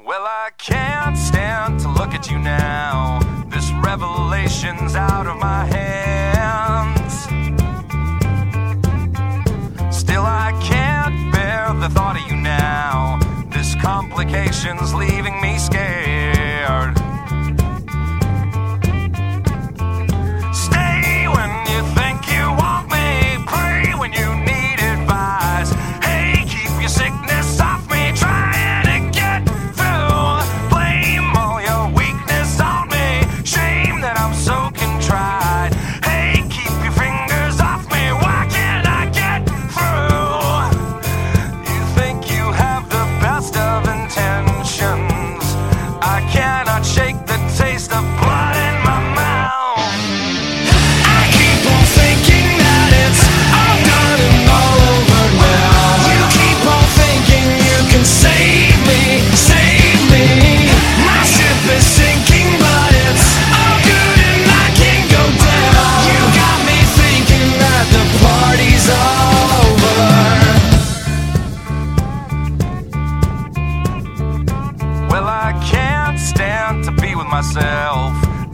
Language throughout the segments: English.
Well, I can't stand to look at you now. This revelation's out of my hands. Still, I can't bear the thought of you now. This complication's leaving me scared.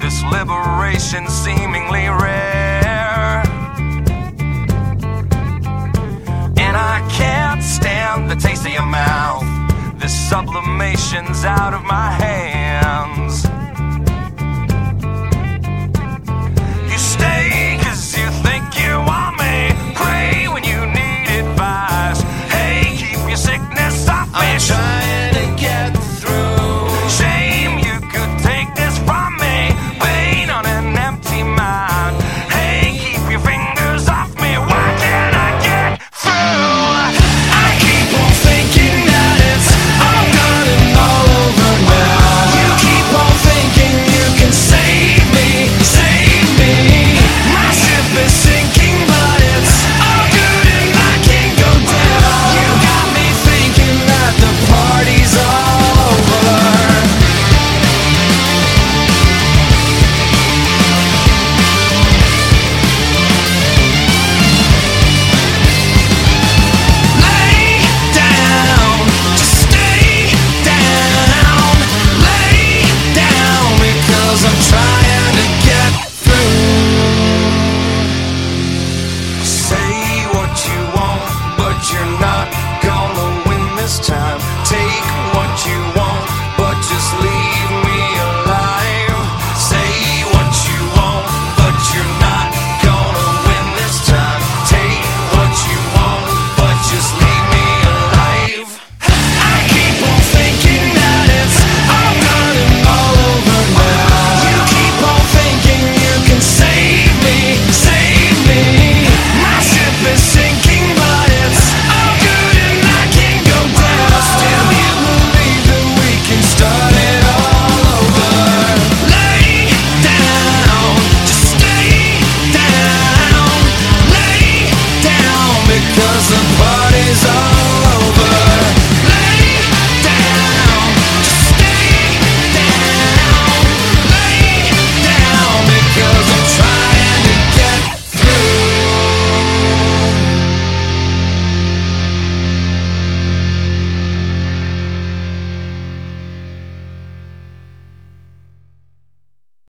this liberation seemingly rare. And I can't stand the taste of your mouth. This sublimation's out of my hand.